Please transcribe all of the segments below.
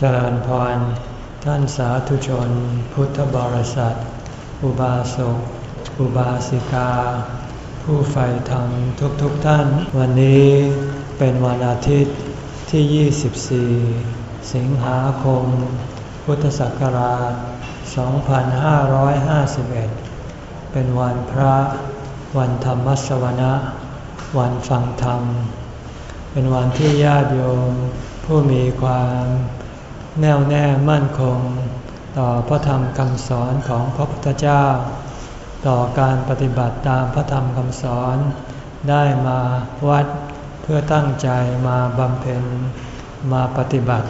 เจริญพร ท่านสาธุชน พุทธบริษัท อุบาสก อุบาสิกา ผู้ใฝ่ธรรมทุกๆทท่าน วันนี้เป็นวันอาทิตย์ที่ 24 สิงหาคม พุทธศักราช 2551 เป็นวันพระ วันธรรมสวนะ วันฟังธรรม เป็นวันที่ญาติโยมผู้มีความ แน่วแน่มั่นคง ต่อพระธรรมคำสอนของพระพุทธเจ้า ต่อการปฏิบัติตามพระธรรมคำสอน ได้มาวัดเพื่อตั้งใจมาบำเพ็ญมาปฏิบัติ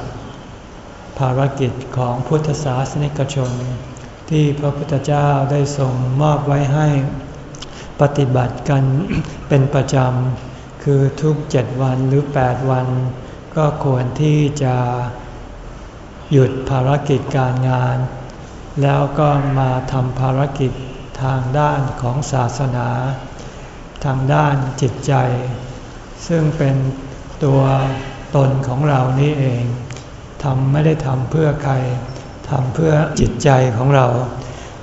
ภารกิจของพุทธศาสนิกชน ที่พระพุทธเจ้าได้ทรงมอบไว้ให้ปฏิบัติกันเป็นประจำ คือทุกเจ็ดวันหรือแปดวัน ก็ควรที่จะ หยุดภารกิจการงาน แล้วก็มาทำภารกิจทางด้านของศาสนา ทางด้านจิตใจ ซึ่งเป็นตัวตนของเรานี่เองทำไม่ได้ทำเพื่อใครทำเพื่อจิตใจของเรา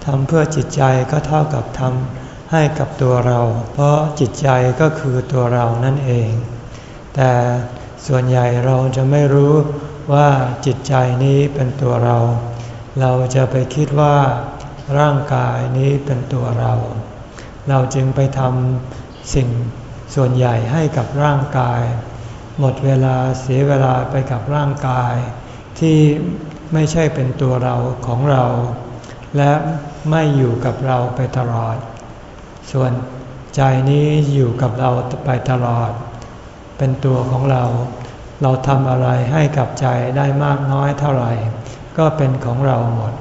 ทำเพื่อจิตใจก็เท่ากับทำให้กับตัวเรา เพราะจิตใจก็คือตัวเรานั่นเอง แต่ส่วนใหญ่เราจะไม่รู้ ว่าจิตใจนี้เป็นตัวเรา เราจะไปคิดว่าร่างกายนี้เป็นตัวเรา เราจึงไปทำสิ่งส่วนใหญ่ให้กับร่างกาย หมดเวลาเสียเวลาไปกับร่างกาย ที่ไม่ใช่เป็นตัวเราของเรา และไม่อยู่กับเราไปตลอด ส่วนใจนี้อยู่กับเราไปตลอด เป็นตัวของเรา เราทำอะไรให้กับใจได้มากน้อยเท่าไหร่ ก็เป็นของเราหมด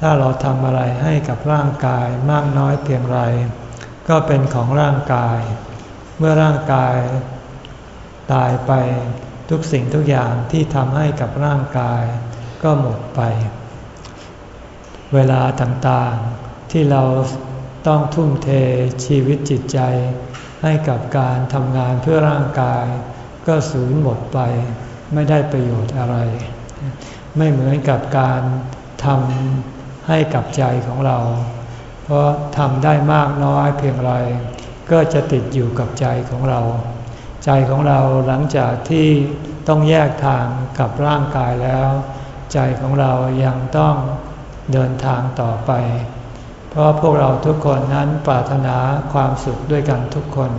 ถ้าเราทำอะไรให้กับร่างกายมากน้อยเพียงไร ก็เป็นของร่างกาย เมื่อร่างกาย ตายไปทุกสิ่งทุกอย่างที่ทำให้กับร่างกาย ก็หมดไป เวลาต่างๆที่เราต้องทุ่มเทชีวิตจิตใจ ให้กับการทำงานเพื่อร่างกาย ก็สูญหมดไป ไม่ได้ประโยชน์อะไร ไม่เหมือนกับการทำให้กับใจของเรา เพราะทำได้มากน้อยเพียงไร ก็จะติดอยู่กับใจของเรา ใจของเราหลังจากที่ต้องแยกทางกับร่างกายแล้ว ใจของเรายังต้องเดินทางต่อไป เพราะพวกเราทุกคนนั้นปรารถนาความสุขด้วยกันทุกคน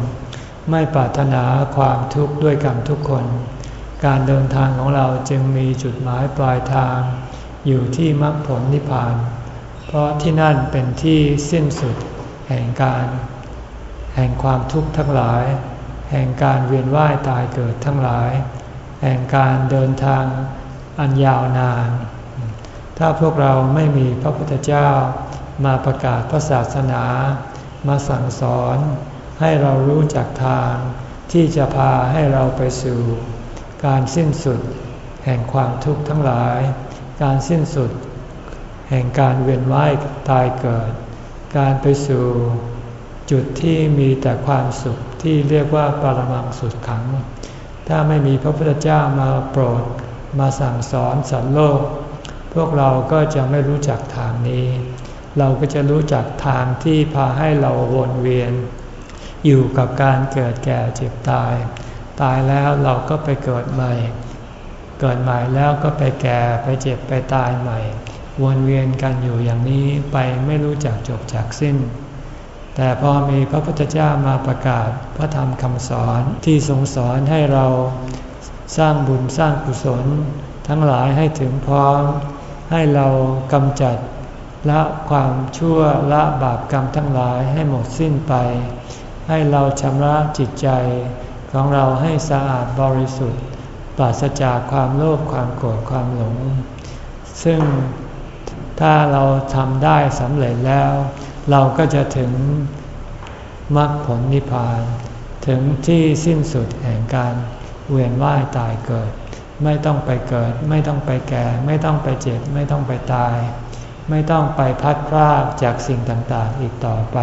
ไม่ปรารถนาความทุกข์ด้วยกันทุกคน การเดินทางของเราจึงมีจุดหมายปลายทาง อยู่ที่มรรคผลนิพพาน เพราะที่นั่นเป็นที่สิ้นสุดแห่งการ แห่งความทุกข์ทั้งหลาย แห่งการเวียนว่ายตายเกิดทั้งหลาย แห่งการเดินทางอันยาวนาน ถ้าพวกเราไม่มีพระพุทธเจ้ามาประกาศพระศาสนา มาสั่งสอน ให้เรารู้จักทางที่จะพาให้เราไปสู่การสิ้นสุดแห่งความทุกข์ทั้งหลาย การสิ้นสุดแห่งการเวียนว่ายตายเกิด การไปสู่จุดที่มีแต่ความสุขที่เรียกว่าปรมังสุดขัง ถ้าไม่มีพระพุทธเจ้ามาโปรดมาสั่งสอนสัตว์โลก พวกเราก็จะไม่รู้จักทางนี้ เราก็จะรู้จักทางที่พาให้เราวนเวียน อยู่กับการเกิดแก่เจ็บตาย ตายแล้วเราก็ไปเกิดใหม่ เกิดใหม่แล้วก็ไปแก่ไปเจ็บไปตายใหม่ วนเวียนกันอยู่อย่างนี้ไปไม่รู้จักจบจากสิ้น แต่พอมีพระพุทธเจ้ามาประกาศพระธรรมคำสอนที่ทรงสอนให้เราสร้างบุญสร้างกุศล ทั้งหลายให้ถึงพร้อม ให้เรากำจัดละความชั่วละบาปกรรมทั้งหลายให้หมดสิ้นไป ให้เราชำระจิตใจของเราให้สะอาดบริสุทธิ์ ปราศจากความโลภความโกรธความหลง ซึ่งถ้าเราทำได้สำเร็จแล้ว เราก็จะถึงมรรคผลนิพพาน ถึงที่สิ้นสุดแห่งการเวียนว่ายตายเกิด ไม่ต้องไปเกิด ไม่ต้องไปแก่ ไม่ต้องไปเจ็บ ไม่ต้องไปตาย ไม่ต้องไปพัดพรากจากสิ่งต่างๆอีกต่อไป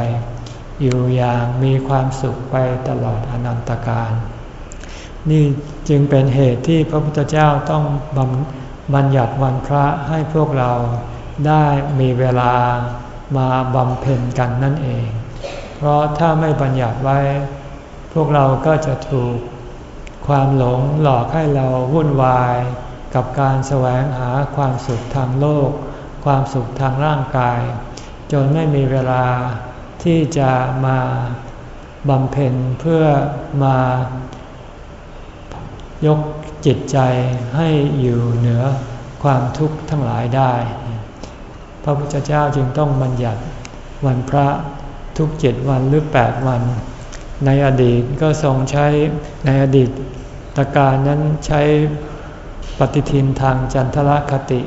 อยู่อย่างมีความสุขไปตลอดอนันตการ นี่จึงเป็นเหตุที่พระพุทธเจ้าต้องบบัญญัติวันพระให้พวกเราได้มีเวลามาบำเพ็ญกันนั่นเอง เพราะถ้าไม่บัญญัติไว้ พวกเราก็จะถูกความหลงหลอกให้เราวุ่นวาย กับการแสวงหาความสุขทางโลก ความสุขทางร่างกาย จนไม่มีเวลา ที่จะมาบำเพ็ญเพื่อมายกจิตใจให้อยู่เหนือความทุกข์ทั้งหลายได้ พระพุทธเจ้าจึงต้องบัญญัติวันพระทุกเจ็ดวันหรือแปดวัน ในอดีตก็ทรงใช้ในอดีตตการนั้นใช้ปฏิทินทางจันทรคติ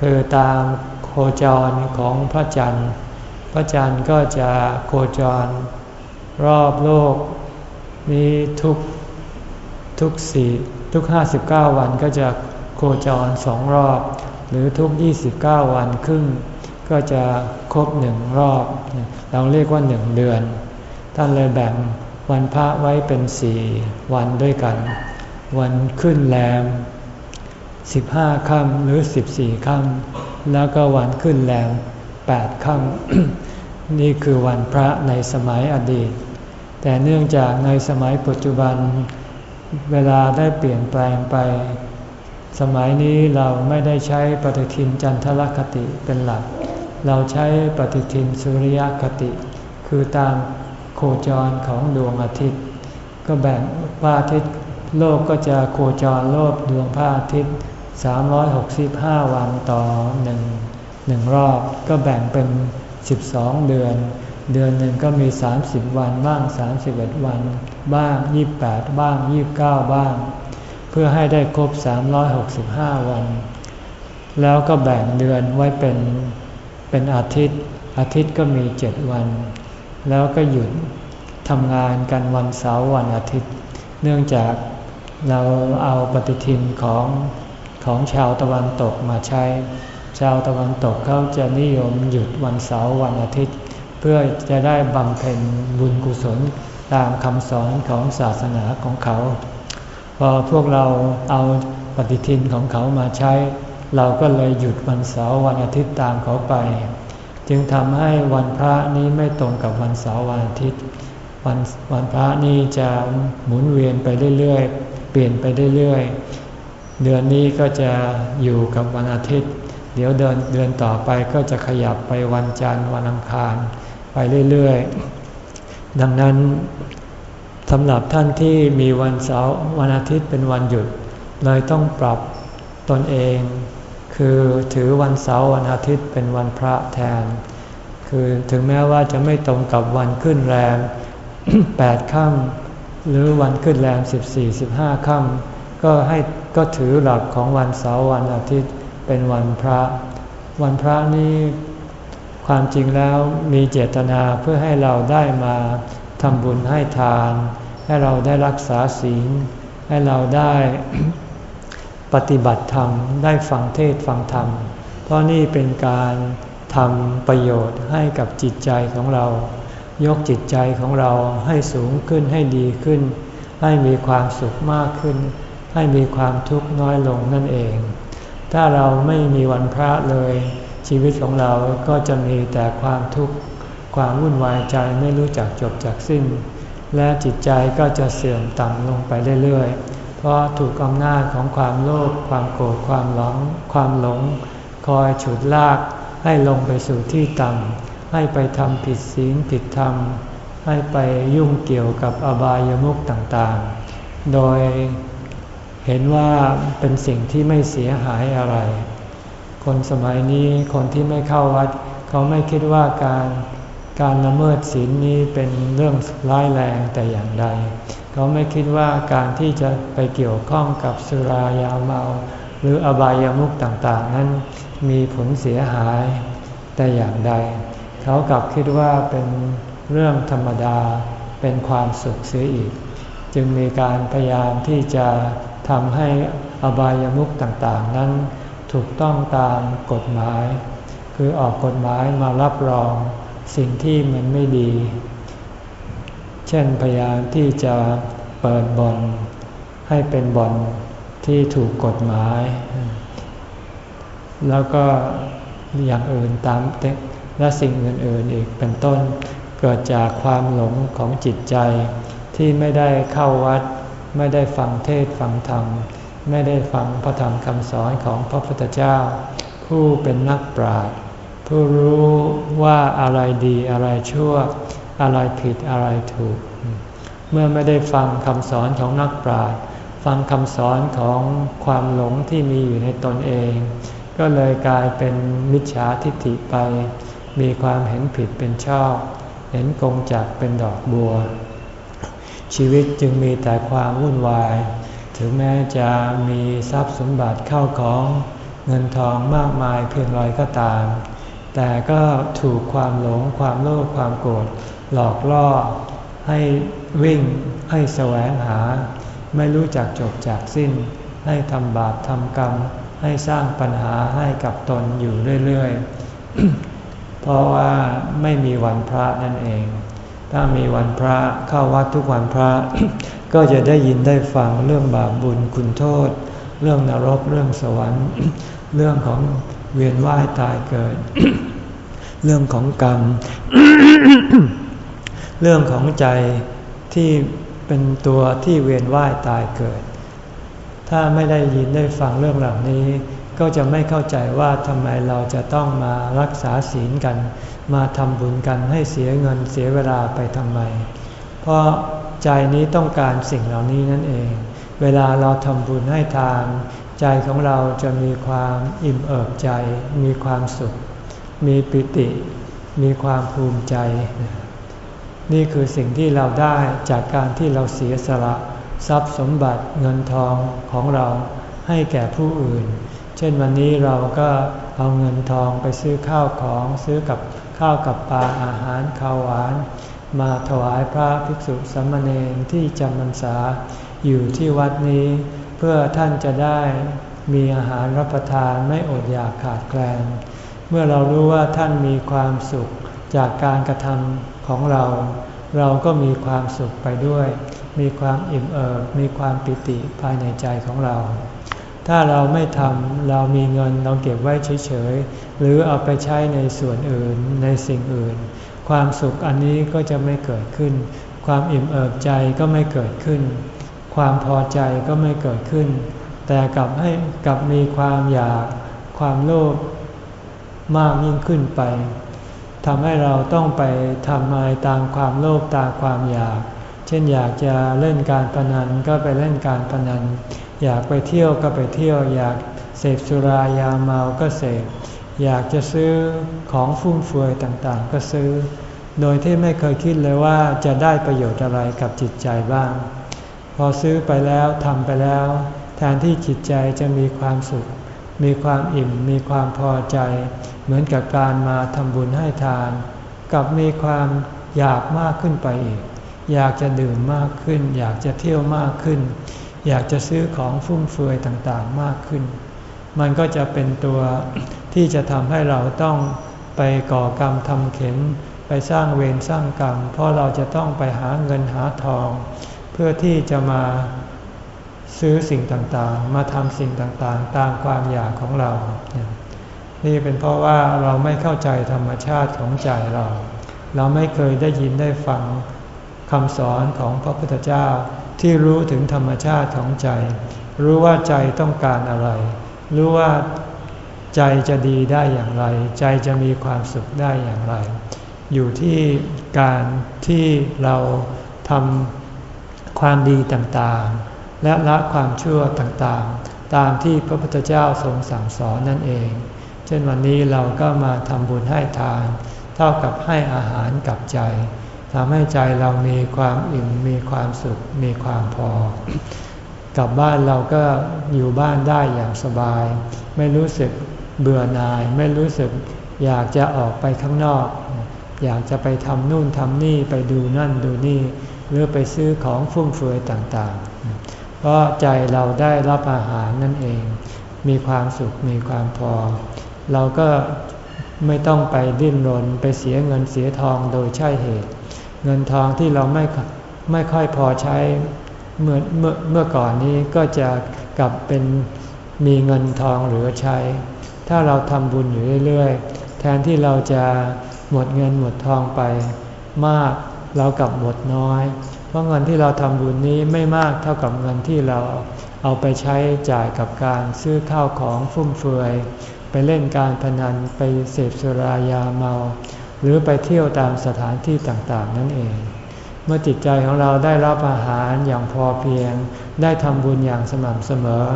คือตามโคจรของพระจันทร์ พระจันทร์ก็จะโคจร รอบโลกนี้ทุกทุกสี่ทุก 59 วันก็จะโคจรสองรอบ หรือทุก 29 วันครึ่ง ก็จะครบหนึ่งรอบ เราเรียกว่าหนึ่งเดือน ท่านเลยแบ่งวันพระไว้เป็นสี่วันด้วยกัน วันขึ้นแรม 15 ค่ำหรือ 14 ค่ำแล้วก็วันขึ้นแรม 8ค่ำนี่คือวันพระในสมัยอดีต แต่เนื่องจากในสมัยปัจจุบัน เวลาได้เปลี่ยนแปลงไป สมัยนี้เราไม่ได้ใช้ปฏิทินจันทรคติเป็นหลัก เราใช้ปฏิทินสุริยคติ คือตามโคจรของดวงอาทิตย์ ก็แบ่งพระอาทิตย์โลกก็จะโคจรโลบดวงพระอาทิตย์ 365 วันต่อหนึ่ง หนึ่งรอบก็แบ่งเป็น 12 เดือน เดือนหนึ่งก็มี 30 วันบ้าง 31 วัน บ้าง 28 บ้าง 29 บ้าง เพื่อให้ได้ครบ 365 วัน แล้วก็แบ่งเดือนไว้เป็นเป็นอาทิตย์ อาทิตย์ก็มี 7 วัน แล้วก็หยุดทำงานกันวันเสาร์วันอาทิตย์ เนื่องจากเราเอาปฏิทินของของชาวตะวันตกมาใช้ ชาวตะวันตกเขาจะนิยมหยุดวันเสาร์วันอาทิตย์ เพื่อจะได้บำเพ็ญบุญกุศลตามคำสอนของศาสนาของเขา พอพวกเราเอาปฏิทินของเขามาใช้ เราก็เลยหยุดวันเสาร์วันอาทิตย์ตามเขาไป จึงทำให้วันพระนี้ไม่ตรงกับวันเสาร์วันอาทิตย์ วันวันพระนี้จะหมุนเวียนไปเรื่อยๆ เปลี่ยนไปเรื่อยๆ เดือนนี้ก็จะอยู่กับวันอาทิตย์ ดี๋ยวเดือนเดือนต่อไปก็จะขยับไปวันจันทร์วันอังคารไปเรื่อยๆ ดังนั้นสำหรับท่านที่มีวันเสาร์วันอาทิตย์เป็นวันหยุด เลยต้องปรับตนเอง คือถือวันเสาร์วันอาทิตย์เป็นวันพระแทน คือถึงแม้ว่าจะไม่ตรงกับวันขึ้นแรมแปดค่ำหรือวันขึ้นแรมสิบสี่สิบห้าค่ำก็ให้ก็ถือหลักของวันเสาร์วันอาทิตย์ เป็นวันพระ วันพระนี้ความจริงแล้วมีเจตนาเพื่อให้เราได้มาทำบุญให้ทาน ให้เราได้รักษาศีล ให้เราได้ปฏิบัติธรรม ได้ฟังเทศฟังธรรม เพราะนี่เป็นการทำประโยชน์ให้กับจิตใจของเรา ยกจิตใจของเราให้สูงขึ้นให้ดีขึ้น ให้มีความสุขมากขึ้น ให้มีความทุกข์น้อยลงนั่นเอง ถ้าเราไม่มีวันพระเลย ชีวิตของเราก็จะมีแต่ความทุกข์ความวุ่นวายใจไม่รู้จักจบจากสิ้น และจิตใจก็จะเสื่อมต่ำลงไปเรื่อยๆ เพราะถูกอำนาจของความโลภความโกรธความหลงความหลง คอยฉุดลากให้ลงไปสู่ที่ต่ำให้ไปทำผิดศีลผิดธรรม ให้ไปยุ่งเกี่ยวกับอบายามุขต่างๆ โดย เห็นว่าเป็นสิ่งที่ไม่เสียหายอะไร คนสมัยนี้คนที่ไม่เข้าวัด เขาไม่คิดว่าการการละเมิดศีลนี้เป็นเรื่องร้ายแรงแต่อย่างใด เขาไม่คิดว่าการที่จะไปเกี่ยวข้องกับสุรายาเมา หรืออบายามุขต่างๆ นั้นมีผลเสียหายแต่อย่างใด เขากลับคิดว่าเป็นเรื่องธรรมดาเป็นความสุขเสียอีก จึงมีการพยายามที่จะ ทำให้อบายามุขต่างๆ นั้นถูกต้องตามกฎหมาย คือออกกฎหมายมารับรองสิ่งที่มันไม่ดี เช่นพยายามที่จะเปิดบ่อนให้เป็นบ่อนที่ถูกกฎหมาย แล้วก็อย่างอื่นตามและสิ่งอื่นๆอีกเป็นต้น เกิดจากความหลงของจิตใจที่ไม่ได้เข้าวัด ไม่ได้ฟังเทศฟังธรรม ไม่ได้ฟังพระธรรมคำสอนของพระพุทธเจ้า ผู้เป็นนักปราชญ์ผู้รู้ว่าอะไรดีอะไรชั่ว อะไรผิดอะไรถูก เมื่อไม่ได้ฟังคำสอนของนักปราชญ์ฟังคำสอนของความหลงที่มีอยู่ในตนเอง ก็เลยกลายเป็นมิจฉาทิฏฐิไป มีความเห็นผิดเป็นชอบ เห็นกงจักเป็นดอกบัว ชีวิตจึงมีแต่ความวุ่นวาย ถึงแม้จะมีทรัพย์สมบัติเข้าของเงินทองมากมายเพียงไรก็ตาม แต่ก็ถูกความหลงความโลภความโกรธหลอกล่อ ให้วิ่งให้แสวงหา ไม่รู้จักจบจากสิ้น ให้ทำบาปทำกรรม ให้สร้างปัญหาให้กับตนอยู่เรื่อยๆ เพราะว่าไม่มีวันพระนั่นเอง ถ้ามีวันพระเข้าวัดทุกวันพระ ก็จะได้ยินได้ฟังเรื่องบาปบุญคุณโทษ เรื่องนรกเรื่องสวรรค์ เรื่องของเวียนว่ายตายเกิด เรื่องของกรรม เรื่องของใจที่เป็นตัวที่เวียนว่ายตายเกิด ถ้าไม่ได้ยินได้ฟังเรื่องเหล่านี้ ก็จะไม่เข้าใจว่าทำไมเราจะต้องมารักษาศีลกัน มาทำบุญกันให้เสียเงินเสียเวลาไปทำไม เพราะใจนี้ต้องการสิ่งเหล่านี้นั่นเอง เวลาเราทำบุญให้ทาน ใจของเราจะมีความอิ่มเอิบใจ มีความสุข มีปิติ มีความภูมิใจ นี่คือสิ่งที่เราได้จากการที่เราเสียสละทรัพย์สมบัติเงินทองของเราให้แก่ผู้อื่น เช่นวันนี้เราก็เอาเงินทองไปซื้อข้าวของซื้อกับ ข้าวกับปลาอาหารข้าวหวาน มาถวายพระภิกษุสามเณรที่จำพรรษาอยู่ที่วัดนี้ เพื่อท่านจะได้มีอาหารรับประทานไม่อดอยากขาดแคลน เมื่อเรารู้ว่าท่านมีความสุขจากการกระทำของเรา เราก็มีความสุขไปด้วย มีความอิ่มเอิบมีความปิติภายในใจของเรา ถ้าเราไม่ทำเรามีเงินเราเก็บไว้เฉยๆ หรือเอาไปใช้ในส่วนอื่นในสิ่งอื่น ความสุขอันนี้ก็จะไม่เกิดขึ้น ความอิ่มเอิบใจก็ไม่เกิดขึ้น ความพอใจก็ไม่เกิดขึ้น แต่กลับให้กลับมีความอยาก ความโลภมากยิ่งขึ้นไปทำให้เราต้องไปทำอะไรตามความโลภตามความอยาก เช่นอยากจะเล่นการพนันก็ไปเล่นการพนัน อยากไปเที่ยวก็ไปเที่ยว อยากเสพสุรายาเมาก็เสพ อยากจะซื้อของฟุ่มเฟือยต่างๆ ก็ซื้อ โดยที่ไม่เคยคิดเลยว่าจะได้ประโยชน์อะไรกับจิตใจบ้าง พอซื้อไปแล้วทำไปแล้ว แทนที่จิตใจจะมีความสุข มีความอิ่ม มีความพอใจ เหมือนกับการมาทำบุญให้ทาน กับมีความอยากมากขึ้นไปอีก อยากจะดื่มมากขึ้น อยากจะเที่ยวมากขึ้น อยากจะซื้อของฟุ่มเฟือยต่างๆมากขึ้น มันก็จะเป็นตัวที่จะทำให้เราต้องไปก่อกรรมทำเข็นไปสร้างเวรสร้างกรรม เพราะเราจะต้องไปหาเงินหาทอง เพื่อที่จะมาซื้อสิ่งต่างๆ มาทำสิ่งต่างๆ ตามความอยากของเรา นี่เป็นเพราะว่าเราไม่เข้าใจธรรมชาติของใจเรา เราไม่เคยได้ยินได้ฟัง คำสอนของพระพุทธเจ้าที่รู้ถึงธรรมชาติของใจ รู้ว่าใจต้องการอะไร รู้ว่าใจจะดีได้อย่างไร ใจจะมีความสุขได้อย่างไร อยู่ที่การที่เราทำความดีต่างๆ และละความชั่วต่างๆ ตามที่พระพุทธเจ้าทรงสั่งสอนนั่นเอง เช่นวันนี้เราก็มาทำบุญให้ทาน เท่ากับให้อาหารกับใจ ทำให้ใจเรามีความอิ่มมีความสุขมีความพอ กลับบ้านเราก็อยู่บ้านได้อย่างสบาย ไม่รู้สึกเบื่อหน่าย ไม่รู้สึกอยากจะออกไปข้างนอก อยากจะไปทำนู่นทำนี่ไปดูนั่นดูนี่ หรือไปซื้อของฟุ่มเฟือยต่างๆ เพราะใจเราได้รับอาหารนั่นเอง มีความสุขมีความพอ เราก็ไม่ต้องไปดิ้นรนไปเสียเงินเสียทองโดยใช่เหตุ เงินทองที่เราไม่ไม่ค่อยพอใช้เมื่อเมื่อเมื่อก่อนนี้ก็จะกลับเป็นมีเงินทองเหลือใช้ ถ้าเราทำบุญอยู่เรื่อยๆ แทนที่เราจะหมดเงินหมดทองไปมากเรากลับหมดน้อย เพราะเงินที่เราทำบุญนี้ไม่มากเท่ากับเงินที่เราเอาไปใช้จ่ายกับการซื้อข้าวของฟุ่มเฟือย ไปเล่นการพนันไปเสพสุรายาเมา หรือไปเที่ยวตามสถานที่ต่างๆ นั่นเอง เมื่อจิตใจของเราได้รับอาหารอย่างพอเพียง ได้ทำบุญอย่างสม่ำเสมอ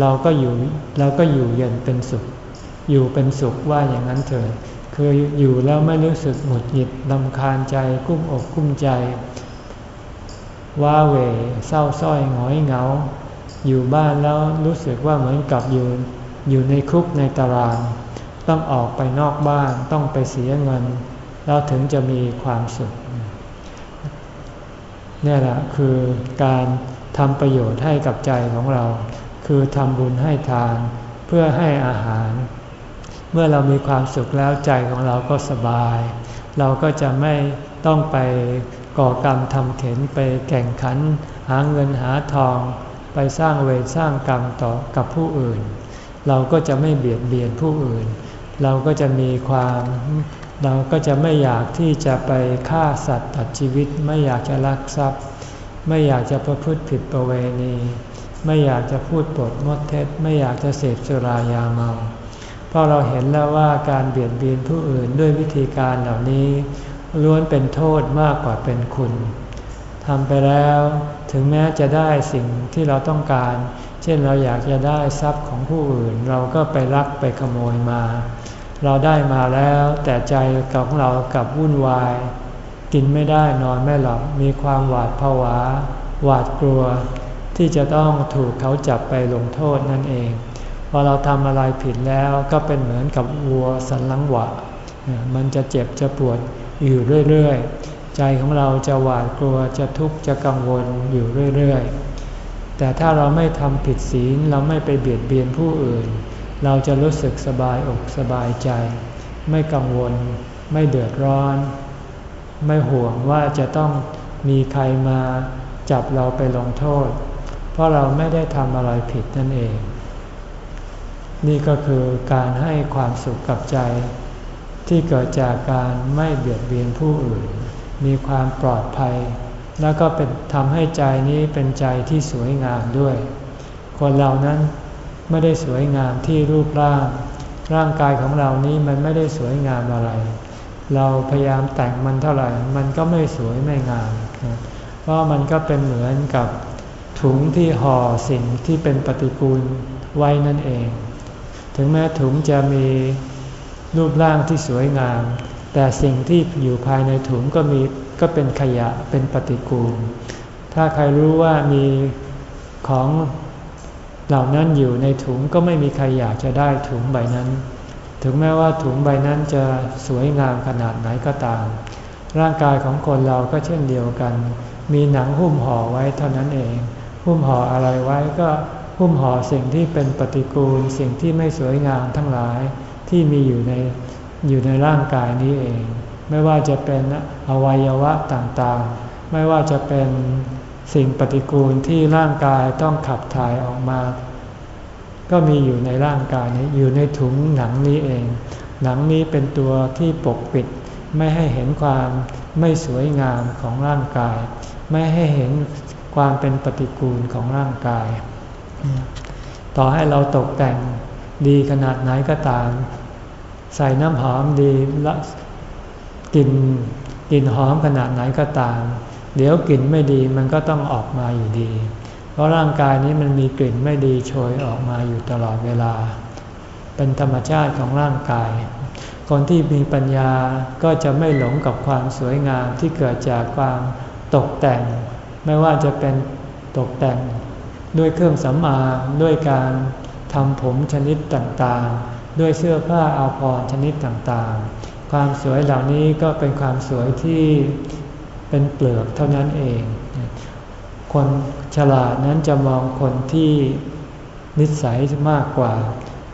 เราก็อยู่เราก็อยู่เย็นเป็นสุข อยู่เป็นสุขว่าอย่างนั้นเถิดคืออยู่แล้วไม่รู้สึกหงุดหงิดลำคาญใจกุ้มอกกุ้มใจ ว้าเหวเศร้าส้อยหงอยเหงา อยู่บ้านแล้วรู้สึกว่าเหมือนกับอยู่อยู่ในคุกในตาราง ต้องออกไปนอกบ้านต้องไปเสียเงิน แล้วถึงจะมีความสุขนี่แหละคือการทำประโยชน์ให้กับใจของเรา คือทำบุญให้ทานเพื่อให้อาหาร เมื่อเรามีความสุขแล้วใจของเราก็สบาย เราก็จะไม่ต้องไปก่อกรรมทำเข็นไปแข่งขัน หาเงินหาทอง ไปสร้างเวรสร้างกรรมต่อกับผู้อื่น เราก็จะไม่เบียดเบียนผู้อื่น เราก็จะมีความ เราก็จะไม่อยากที่จะไปฆ่าสัตว์ตัดชีวิต ไม่อยากจะลักทรัพย์ ไม่อยากจะประพฤติผิดประเวณี ไม่อยากจะพูดปดมดเท็จ ไม่อยากจะเสพสุรายาเมา เพราะเราเห็นแล้วว่าการเบียดเบียนผู้อื่นด้วยวิธีการเหล่านี้ ล้วนเป็นโทษมากกว่าเป็นคุณทำไปแล้วถึงแม้จะได้สิ่งที่เราต้องการ เช่นเราอยากจะได้ทรัพย์ของผู้อื่น เราก็ไปรักไปขโมยมา เราได้มาแล้วแต่ใจของเรากับวุ่นวาย กินไม่ได้นอนไม่หลับมีความหวาดผวา หวาดกลัว ที่จะต้องถูกเขาจับไปลงโทษนั่นเองพอเราทำอะไรผิดแล้วก็เป็นเหมือนกับวัวสันลังหวะ มันจะเจ็บจะปวดอยู่เรื่อยๆ ใจของเราจะหวาดกลัวจะทุกข์จะกังวลอยู่เรื่อยๆ แต่ถ้าเราไม่ทำผิดศีลเราไม่ไปเบียดเบียนผู้อื่น เราจะรู้สึกสบายอกสบายใจ ไม่กังวล ไม่เดือดร้อน ไม่ห่วงว่าจะต้องมีใครมาจับเราไปลงโทษ เพราะเราไม่ได้ทำอะไรผิดนั่นเอง นี่ก็คือการให้ความสุขกับใจ ที่เกิดจากการไม่เบียดเบียนผู้อื่น มีความปลอดภัย แล้วก็เป็นทำให้ใจนี้เป็นใจที่สวยงามด้วย คนเรานั้น ไม่ได้สวยงามที่รูปร่าง ร่างกายของเรานี้มันไม่ได้สวยงามอะไร เราพยายามแต่งมันเท่าไหร่ มันก็ไม่สวยไม่งาม เพราะมันก็เป็นเหมือนกับถุงที่ห่อสิ่งที่เป็นปฏิกูลไว้นั่นเอง ถึงแม้ถุงจะมีรูปร่างที่สวยงาม แต่สิ่งที่อยู่ภายในถุงก็มีก็เป็นขยะเป็นปฏิกูล ถ้าใครรู้ว่ามีของ เหล่านั้นอยู่ในถุงก็ไม่มีใครอยากจะได้ถุงใบนั้น ถึงแม้ว่าถุงใบนั้นจะสวยงามขนาดไหนก็ตาม ร่างกายของคนเราก็เช่นเดียวกัน มีหนังหุ้มห่อไว้เท่านั้นเอง หุ้มห่ออะไรไว้ก็หุ้มห่อสิ่งที่เป็นปฏิกูล สิ่งที่ไม่สวยงามทั้งหลายที่มีอยู่ในอยู่ในร่างกายนี้เอง ไม่ว่าจะเป็นอวัยวะต่างๆ ไม่ว่าจะเป็น สิ่งปฏิกูลที่ร่างกายต้องขับถ่ายออกมา ก็มีอยู่ในร่างกายนี้อยู่ในถุงหนังนี้เอง หนังนี้เป็นตัวที่ปกปิด ไม่ให้เห็นความไม่สวยงามของร่างกาย ไม่ให้เห็นความเป็นปฏิกูลของร่างกาย ต่อให้เราตกแต่งดีขนาดไหนก็ตาม ใส่น้ำหอมดีละกลิ่นกลิ่นหอมขนาดไหนก็ตาม เดี๋ยวกลิ่นไม่ดีมันก็ต้องออกมาอยู่ดี เพราะร่างกายนี้มันมีกลิ่นไม่ดีโชยออกมาอยู่ตลอดเวลา เป็นธรรมชาติของร่างกาย คนที่มีปัญญาก็จะไม่หลงกับความสวยงามที่เกิดจากความตกแต่ง ไม่ว่าจะเป็นตกแต่งด้วยเครื่องสำอางด้วยการทำผมชนิดต่างๆ ด้วยเสื้อผ้าอาภรณ์ชนิดต่างๆ ความสวยเหล่านี้ก็เป็นความสวยที่ เป็นเปลือกเท่านั้นเอง คนฉลาดนั้นจะมองคนที่นิสัยมากกว่า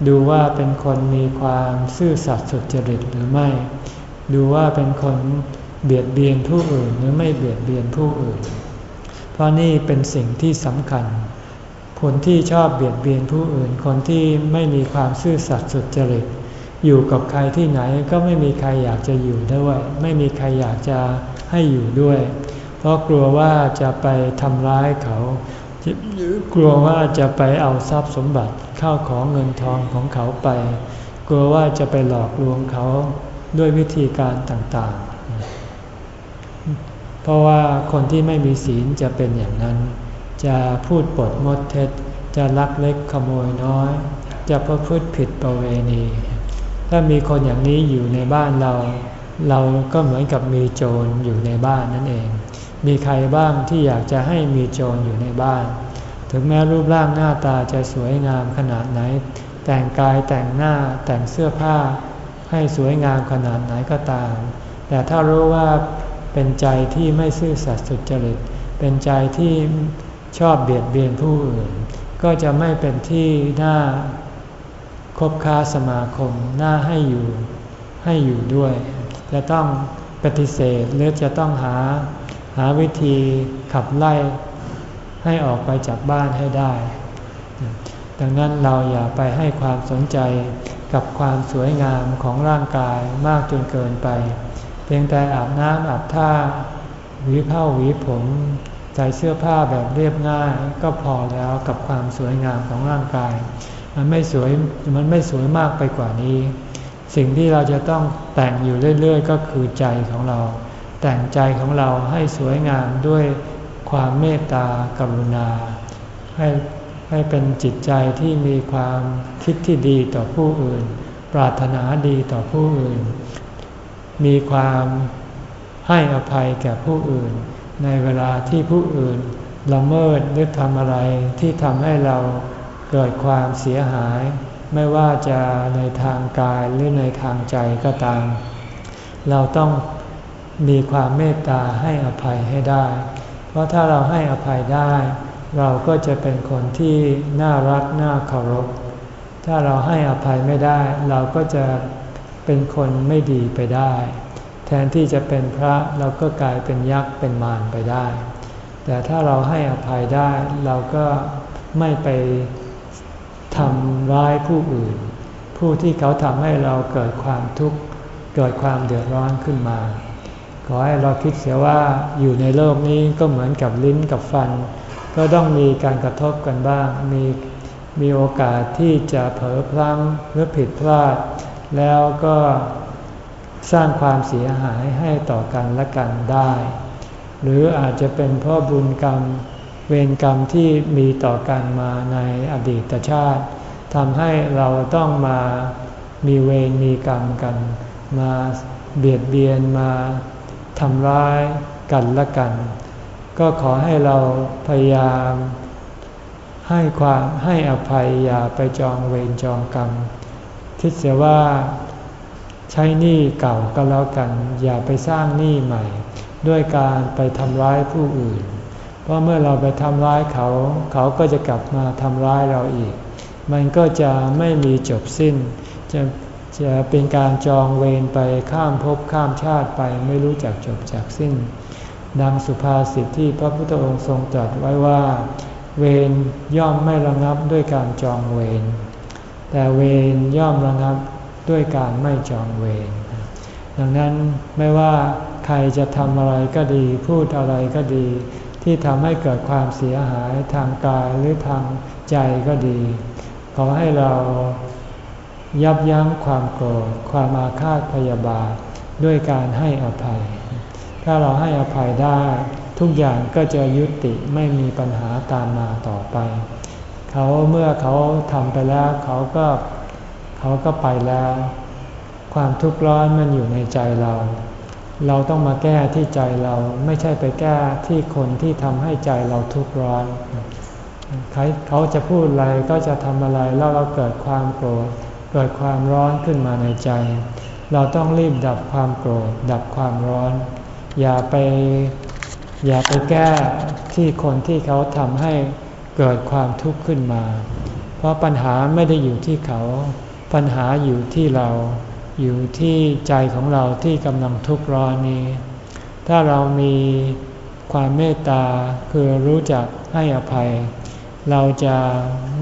ดูว่าเป็นคนมีความซื่อสัตย์สุจริตหรือไม่ ดูว่าเป็นคนเบียดเบียนผู้อื่นหรือไม่เบียดเบียนผู้อื่น เพราะนี่เป็นสิ่งที่สำคัญ คนที่ชอบเบียดเบียนผู้อื่น คนที่ไม่มีความซื่อสัตย์สุจริตอยู่กับใครที่ไหนก็ไม่มีใครอยากจะอยู่ด้วย ไม่มีใครอยากจะ ให้อยู่ด้วย เพราะกลัวว่าจะไปทำร้ายเขากลัวว่าจะไปเอาทรัพย์สมบัติเข้าของเงินทองของเขาไป กลัวว่าจะไปหลอกลวงเขาด้วยวิธีการต่างๆ เพราะว่าคนที่ไม่มีศีลจะเป็นอย่างนั้น จะพูดปดมดเท็จ จะลักเล็กขโมยน้อย จะประพฤติผิดประเวณี ถ้ามีคนอย่างนี้อยู่ในบ้านเรา เราก็เหมือนกับมีโจรอยู่ในบ้านนั่นเอง มีใครบ้างที่อยากจะให้มีโจรอยู่ในบ้าน ถึงแม้รูปร่างหน้าตาจะสวยงามขนาดไหน แต่งกายแต่งหน้าแต่งเสื้อผ้า ให้สวยงามขนาดไหนก็ตาม แต่ถ้ารู้ว่าเป็นใจที่ไม่ซื่อสัตย์สุจริต เป็นใจที่ชอบเบียดเบียนผู้อื่น ก็จะไม่เป็นที่น่าคบค้าสมาคมน่าให้อยู่ให้อยู่ด้วย จะต้องปฏิเสธหรือจะต้องหาหาวิธีขับไล่ให้ออกไปจากบ้านให้ได้ ดังนั้นเราอย่าไปให้ความสนใจกับความสวยงามของร่างกายมากจนเกินไป เพียงแต่อาบน้ำอาบท่าหวีผ้าหวีผมใส่เสื้อผ้าแบบเรียบง่ายก็พอแล้วกับความสวยงามของร่างกาย มันไม่สวยมันไม่สวยมากไปกว่านี้ สิ่งที่เราจะต้องแต่งอยู่เรื่อยๆ ก็คือใจของเรา แต่งใจของเราให้สวยงามด้วยความเมตตากรุณา ให้ให้เป็นจิตใจที่มีความคิดที่ดีต่อผู้อื่น ปรารถนาดีต่อผู้อื่น มีความให้อภัยแก่ผู้อื่น ในเวลาที่ผู้อื่นละเมิดหรือทำอะไรที่ทำให้เราเกิดความเสียหาย ไม่ว่าจะในทางกายหรือในทางใจก็ตาม เราต้องมีความเมตตาให้อภัยให้ได้ เพราะถ้าเราให้อภัยได้ เราก็จะเป็นคนที่น่ารักน่าเคารพ ถ้าเราให้อภัยไม่ได้ เราก็จะเป็นคนไม่ดีไปได้ แทนที่จะเป็นพระเราก็กลายเป็นยักษ์เป็นมารไปได้ แต่ถ้าเราให้อภัยได้เราก็ไม่ไป ทำร้ายผู้อื่น ผู้ที่เขาทำให้เราเกิดความทุกข์เกิดความเดือดร้อนขึ้นมา ขอให้เราคิดเสียว่าอยู่ในโลกนี้ก็เหมือนกับลิ้นกับฟัน ก็ต้องมีการกระทบกันบ้าง มีมีโอกาสที่จะเผลอพลั้งหรือผิดพลาด แล้วก็สร้างความเสียหายให้ต่อกันและกันได้ หรืออาจจะเป็นเพราะบุญกรรม เวรกรรมที่มีต่อกันมาในอดีตชาติทำให้เราต้องมามีเวรมีกรรมกัน มาเบียดเบียนมาทำร้ายกันละกัน ก็ขอให้เราพยายาม ให้ความให้อภัยอย่าไปจองเวรจองกรรมคิดเสียว่าใช้หนี้เก่าก็แล้วกัน อย่าไปสร้างหนี้ใหม่ ด้วยการไปทำร้ายผู้อื่น เพราะเมื่อเราไปทำร้ายเขา เขาก็จะกลับมาทำร้ายเราอีก มันก็จะไม่มีจบสิ้น จะจะเป็นการจองเวรไปข้ามภพข้ามชาติไปไม่รู้จักจบจากสิ้น ดังสุภาษิตที่พระพุทธองค์ทรงตรัสไว้ว่า เวรย่อมไม่ระงับด้วยการจองเวรแต่เวรย่อมระงับด้วยการไม่จองเวรดังนั้นไม่ว่าใครจะทำอะไรก็ดี พูดอะไรก็ดี ที่ทำให้เกิดความเสียหายทางกายหรือทางใจก็ดี ขอให้เรายับยั้งความโกรธความอาฆาตพยาบาทด้วยการให้อภัย ถ้าเราให้อภัยได้ทุกอย่างก็จะยุติไม่มีปัญหาตามมาต่อไป เขาเมื่อเขาทำไปแล้วเขาก็เขาก็ไปแล้ว ความทุกข์ร้อนมันอยู่ในใจเรา เราต้องมาแก้ที่ใจเราไม่ใช่ไปแก้ที่คนที่ทำให้ใจเราทุกข์ร้อน เขาจะพูดอะไรก็จะทำอะไรแล้วเราเกิดความโกรธ เกิดความร้อนขึ้นมาในใจ เราต้องรีบดับความโกรธ ดับความร้อน อย่าไปอย่าไปแก้ที่คนที่เขาทำให้เกิดความทุกข์ขึ้นมา เพราะปัญหาไม่ได้อยู่ที่เขา ปัญหาอยู่ที่เรา อยู่ที่ใจของเราที่กำลังทุกข์ร้อนนี้ ถ้าเรามีความเมตตาคือรู้จักให้อภัย เราจะ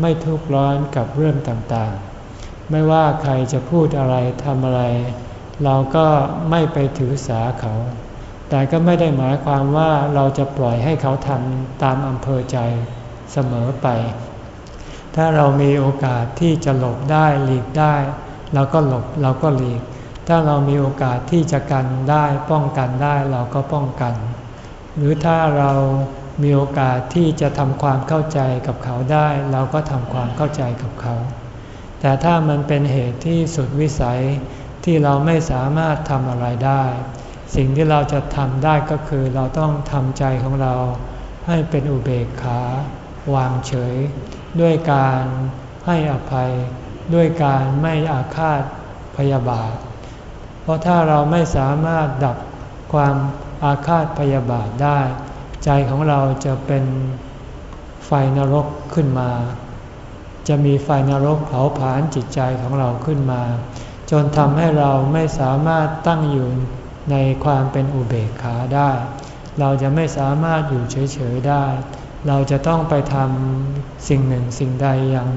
ไม่ทุกข์ร้อนกับเรื่องต่างๆ ไม่ว่าใครจะพูดอะไรทำอะไร เราก็ไม่ไปถือสาเขา แต่ก็ไม่ได้หมายความว่าเราจะปล่อยให้เขาทำตามอำเภอใจเสมอไป ถ้าเรามีโอกาสที่จะหลบได้หลีกได้ เราก็หลบเราก็หลีก ถ้าเรามีโอกาสที่จะกันได้ป้องกันได้เราก็ป้องกัน หรือถ้าเรามีโอกาสที่จะทำความเข้าใจกับเขาได้ เราก็ทำความเข้าใจกับเขา แต่ถ้ามันเป็นเหตุที่สุดวิสัยที่เราไม่สามารถทำอะไรได้ สิ่งที่เราจะทำได้ก็คือเราต้องทำใจของเราให้เป็นอุเบกขาวางเฉย ด้วยการให้อภัย ด้วยการไม่อาฆาตพยาบาท เพราะถ้าเราไม่สามารถดับความอาฆาตพยาบาทได้ ใจของเราจะเป็นไฟนรกขึ้นมา จะมีไฟนรกเผาผลาญจิตใจของเราขึ้นมา จนทำให้เราไม่สามารถตั้งอยู่ในความเป็นอุเบกขาได้ เราจะไม่สามารถอยู่เฉยๆได้ เราจะต้องไปทำสิ่งหนึ่งสิ่งใดอย่าง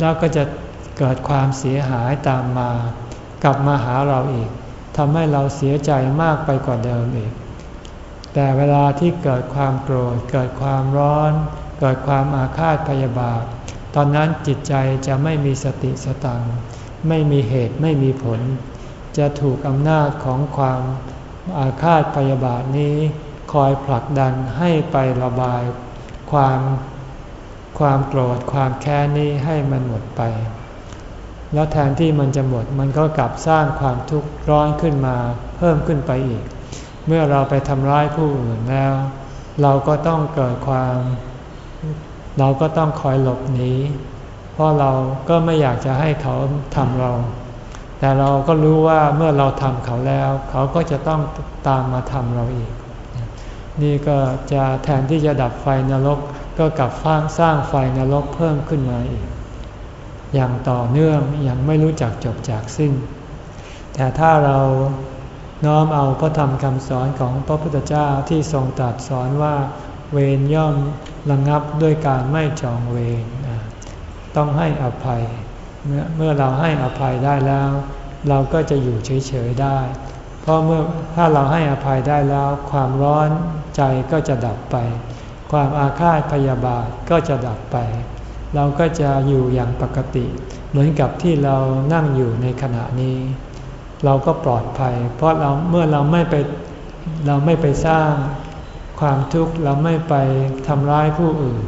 แล้วก็จะเกิดความเสียหายตามมา กลับมาหาเราอีกทำให้เราเสียใจมากไปกว่าเดิมอีก แต่เวลาที่เกิดความโกรธ เกิดความร้อน เกิดความอาฆาตพยาบาท ตอนนั้นจิตใจจะไม่มีสติสตัง ไม่มีเหตุไม่มีผล จะถูกอำนาจของความอาฆาตพยาบาทนี้ คอยผลักดันให้ไประบาย ความ ความโกรธความแค้นนี้ให้มันหมดไป แล้วแทนที่มันจะหมดมันก็กลับสร้างความทุกข์ร้อนขึ้นมา เพิ่มขึ้นไปอีก เมื่อเราไปทำร้ายผู้อื่นแล้ว เราก็ต้องเกิดความ เราก็ต้องคอยหลบหนีเพราะเราก็ไม่อยากจะให้เขาทำเรา แต่เราก็รู้ว่าเมื่อเราทำเขาแล้ว เขาก็จะต้องตามมาทำเราอีก นี่ก็จะแทนที่จะดับไฟนรก ก็กลับฟ้างสร้างไฟนรกเพิ่มขึ้นมาอีก อย่างต่อเนื่องอย่างไม่รู้จักจบจากสิ้น แต่ถ้าเราน้อมเอาพระธรรมคำสอนของพระพุทธเจ้าที่ทรงตรัสสอนว่า เวรย่อมระงงับด้วยการไม่จองเวรต้องให้อภัย เมื่อเมื่อเราให้อภัยได้แล้ว เราก็จะอยู่เฉยๆได้ เพราะเมื่อถ้าเราให้อภัยได้แล้ว ความร้อนใจก็จะดับไป ความอาฆาตพยาบาทก็จะดับไป เราก็จะอยู่อย่างปกติ เหมือนกับที่เรานั่งอยู่ในขณะนี้ เราก็ปลอดภัย เพราะเราเมื่อเราไม่ไปเราไม่ไปสร้างความทุกข์เราไม่ไปทำร้ายผู้อื่น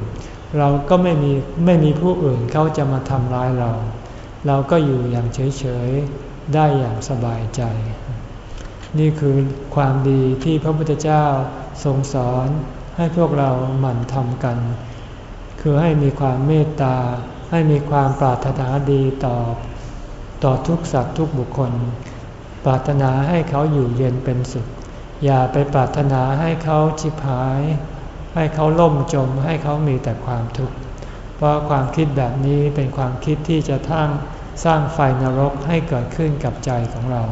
เราก็ไม่มีไม่มีผู้อื่นเขาจะมาทำร้ายเรา เราก็อยู่อย่างเฉยๆได้อย่างสบายใจ นี่คือความดีที่พระพุทธเจ้าทรงสอน ให้พวกเราหมั่นทำกัน คือให้มีความเมตตา ให้มีความปรารถนาดีต่อ ต่อทุกสัตว์ทุกบุคคล ปรารถนาให้เขาอยู่เย็นเป็นสุข อย่าไปปรารถนาให้เขาชิบหาย ให้เขาล่มจม ให้เขามีแต่ความทุกข์ เพราะความคิดแบบนี้เป็นความคิดที่จะทั้งสร้างไฟนรกให้เกิดขึ้นกับใจของเรา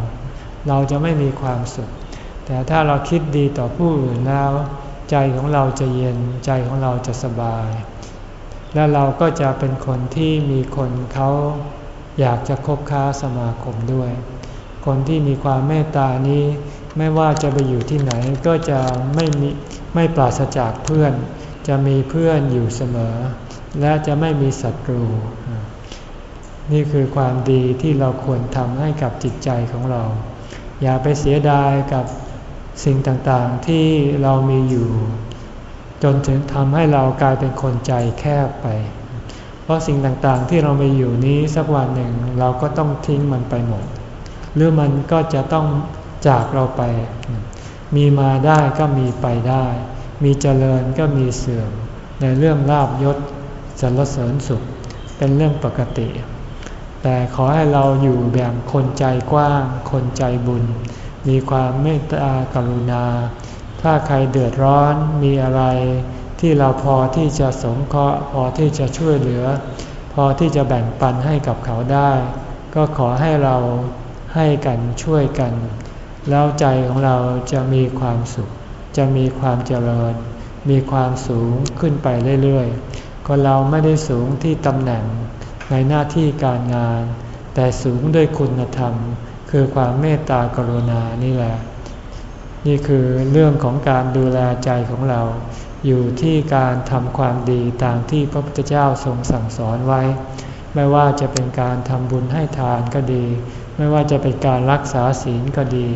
เราจะไม่มีความสุข แต่ถ้าเราคิดดีต่อผู้อื่นแล้ว ใจของเราจะเย็นใจของเราจะสบาย และเราก็จะเป็นคนที่มีคนเขาอยากจะคบค้าสมาคมด้วย คนที่มีความเมตตานี้ไม่ว่าจะไปอยู่ที่ไหนก็จะไม่มีไม่ปราศจากเพื่อน จะมีเพื่อนอยู่เสมอ และจะไม่มีศัตรู นี่คือความดีที่เราควรทำให้กับจิตใจของเรา อย่าไปเสียดายกับ สิ่งต่างๆที่เรามีอยู่ จนถึงทำให้เรากลายเป็นคนใจแคบไป เพราะสิ่งต่างๆที่เรามีอยู่นี้สักวันหนึ่งเราก็ต้องทิ้งมันไปหมด หรือมันก็จะต้องจากเราไป มีมาได้ก็มีไปได้ มีเจริญก็มีเสื่อม ในเรื่องลาบยศสรรเสริญสุข เป็นเรื่องปกติ แต่ขอให้เราอยู่แบบคนใจกว้าง คนใจบุญ มีความเมตตากรุณา ถ้าใครเดือดร้อนมีอะไร ที่เราพอที่จะสงเคราะห์พอที่จะช่วยเหลือ พอที่จะแบ่งปันให้กับเขาได้ ก็ขอให้เราให้กันช่วยกัน แล้วใจของเราจะมีความสุข จะมีความเจริญ มีความสูงขึ้นไปเรื่อยๆคนเราไม่ได้สูงที่ตำแหน่งในหน้าที่การงาน แต่สูงด้วยคุณธรรม คือความเมตตากรุณานี่แหละ นี่คือเรื่องของการดูแลใจของเรา อยู่ที่การทำความดีตามที่พระพุทธเจ้าทรงสั่งสอนไว้ ไม่ว่าจะเป็นการทำบุญให้ทานก็ดี ไม่ว่าจะเป็นการรักษาศีลก็ดี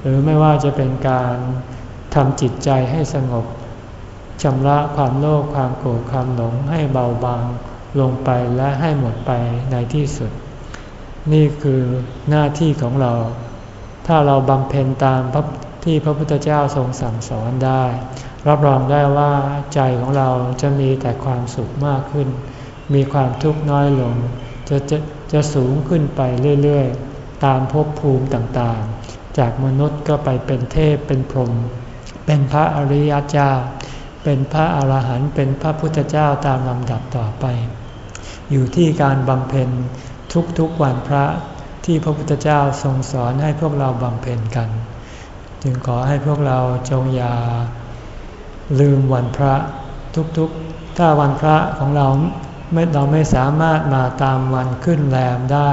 หรือไม่ว่าจะเป็นการทำจิตใจให้สงบชำระความโลภความโกรธความหลงให้เบาบางลงไปและให้หมดไปในที่สุด นี่คือหน้าที่ของเรา ถ้าเราบำเพ็ญตามที่พระพุทธเจ้าทรงสั่งสอนได้ รับรองได้ว่าใจของเราจะมีแต่ความสุขมากขึ้น มีความทุกข์น้อยลง จะจะจะสูงขึ้นไปเรื่อยๆ ตามภพภูมิต่างๆ จากมนุษย์ก็ไปเป็นเทพเป็นพรหมเป็นพระอริยเจ้า เป็นพระอาหารหันต์เป็นพระพุทธเจ้าตามลำดับต่อไป อยู่ที่การบำเพ็ญ ทุกๆวันพระที่พระพุทธเจ้าทรงสอนให้พวกเราบำเพ็ญกัน จึงขอให้พวกเราจงอย่าลืมวันพระทุกๆ ถ้าวันพระของเราไม่เราไม่สามารถมาตามวันขึ้นแรมได้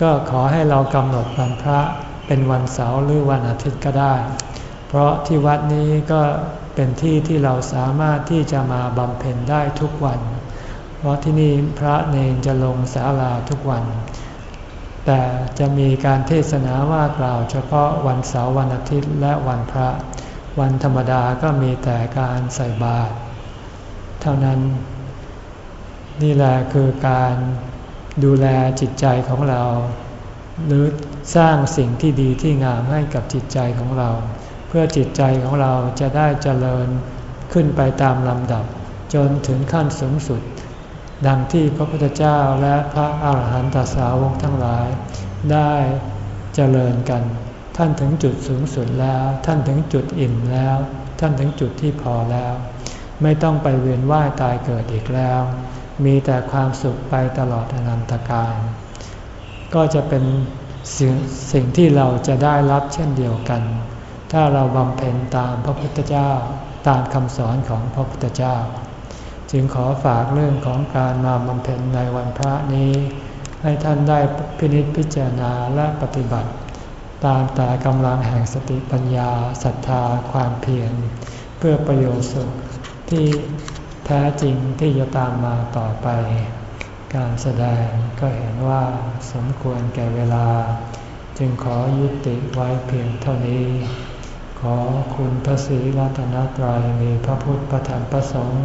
ก็ขอให้เรากำหนดวันพระเป็นวันเสาร์หรือวันอาทิตย์ก็ได้ เพราะที่วัดนี้ก็เป็นที่ที่เราสามารถที่จะมาบำเพ็ญได้ทุกวัน เพราะที่นี่พระเนนจะลงศาลาทุกวัน แต่จะมีการเทศนาว่ากล่าวเฉพาะวันเสาร์วันอาทิตย์และวันพระ วันธรรมดาก็มีแต่การใส่บาตรเท่านั้น นี่แหละคือการดูแลจิตใจของเรา หรือสร้างสิ่งที่ดีที่งามให้กับจิตใจของเรา เพื่อจิตใจของเราจะได้เจริญขึ้นไปตามลำดับ จนถึงขั้นสูงสุด ดังที่พระพุทธเจ้าและพระอาหารหันตสาวกทั้งหลาย ได้เจริญกัน ท่านถึงจุดสูงสุดแล้ว ท่านถึงจุดอิ่มแล้ว ท่านถึงจุดที่พอแล้ว ไม่ต้องไปเวียนว่ายตายเกิดอีกแล้ว มีแต่ความสุขไปตลอดอนันตกาลก็จะเป็นสิ่งที่เราจะได้รับเช่นเดียวกัน ถ้าเราบำเพ็ญตามพระพุทธเจ้าตามคำสอนของพระพุทธเจ้า จึงขอฝากเรื่องของการมาบำเพ็ญในวันพระนี้ ให้ท่านได้พินิจพิจารณาและปฏิบัติ ตามแต่กำลังแห่งสติปัญญาศรัทธาความเพียรเพื่อประโยชน์สุขที่แท้จริงที่จะตามมาต่อไป การแสดงก็เห็นว่าสมควรแก่เวลา จึงขอยุติไว้เพียงเท่านี้ ขอคุณพระศรีรัตนตรัยมีพระพุทธพระธรรมพระสงฆ์